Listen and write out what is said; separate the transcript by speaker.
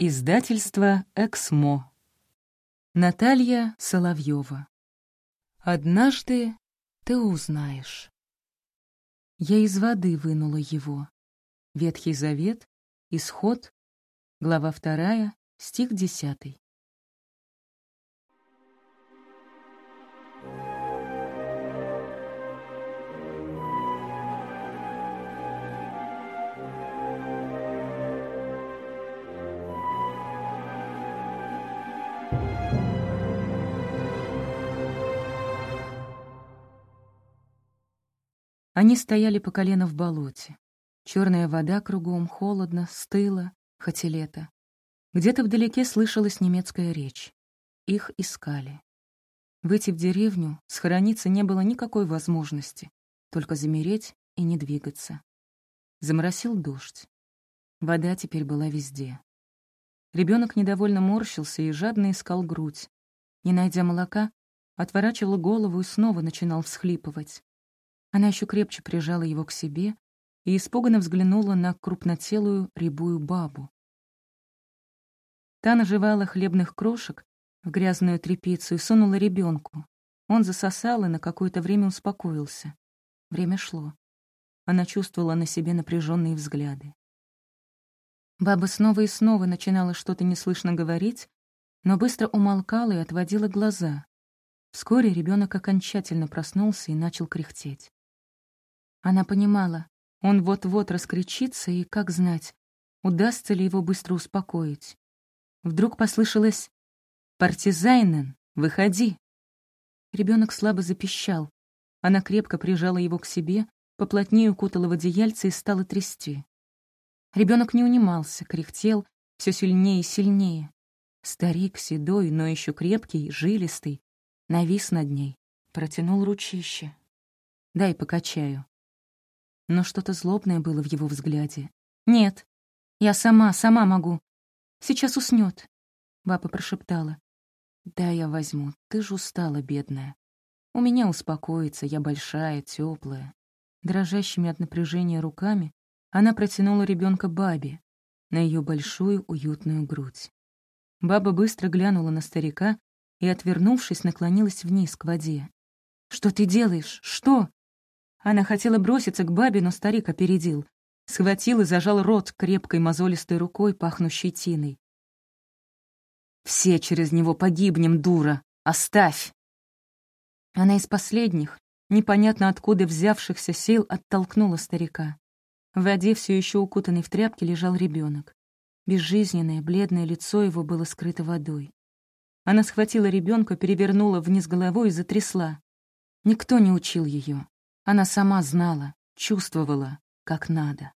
Speaker 1: Издательство «Эксмо». Наталья Соловьева. «Однажды ты узнаешь». Я из воды вынула его. Ветхий Завет, Исход, глава вторая, стих десятый. Они стояли по колено в болоте. Черная вода кругом, холодно, стыло, хоть и лето. Где-то вдалеке слышалась немецкая речь. Их искали. Выйти в деревню, схорониться не было никакой возможности, только замереть и не двигаться. Заморосил дождь. Вода теперь была везде. Ребенок недовольно морщился и жадно искал грудь. Не найдя молока, отворачивал голову и снова начинал всхлипывать. Она еще крепче прижала его к себе и испуганно взглянула на крупнотелую рябую бабу. Та наживала хлебных крошек в грязную тряпицу и сунула ребенку. Он засосал и на какое-то время успокоился. Время шло. Она чувствовала на себе напряженные взгляды. Баба снова и снова начинала что-то неслышно говорить, но быстро умолкала и отводила глаза. Вскоре ребенок окончательно проснулся и начал кряхтеть. Она понимала, он вот-вот раскричится, и, как знать, удастся ли его быстро успокоить. Вдруг послышалось «Партизайнен, выходи!» Ребенок слабо запищал. Она крепко прижала его к себе, поплотнее укутала в одеяльце и стала трясти. Ребенок не унимался, кряхтел все сильнее и сильнее. Старик, седой, но еще крепкий, жилистый, навис над ней, протянул ручище. «Дай покачаю» но что-то злобное было в его взгляде. «Нет, я сама, сама могу. Сейчас уснет. Баба прошептала. «Да, я возьму. Ты ж устала, бедная. У меня успокоится, я большая, теплая. Дрожащими от напряжения руками она протянула ребенка бабе на ее большую уютную грудь. Баба быстро глянула на старика и, отвернувшись, наклонилась вниз к воде. «Что ты делаешь? Что?» Она хотела броситься к бабе, но старик опередил. Схватил и зажал рот крепкой мозолистой рукой, пахнущей тиной. «Все через него погибнем, дура! Оставь!» Она из последних, непонятно откуда взявшихся сил, оттолкнула старика. В воде, все еще укутанный в тряпки, лежал ребенок. Безжизненное, бледное лицо его было скрыто водой. Она схватила ребенка, перевернула вниз головой и затрясла. Никто не учил ее. Она сама знала, чувствовала, как надо.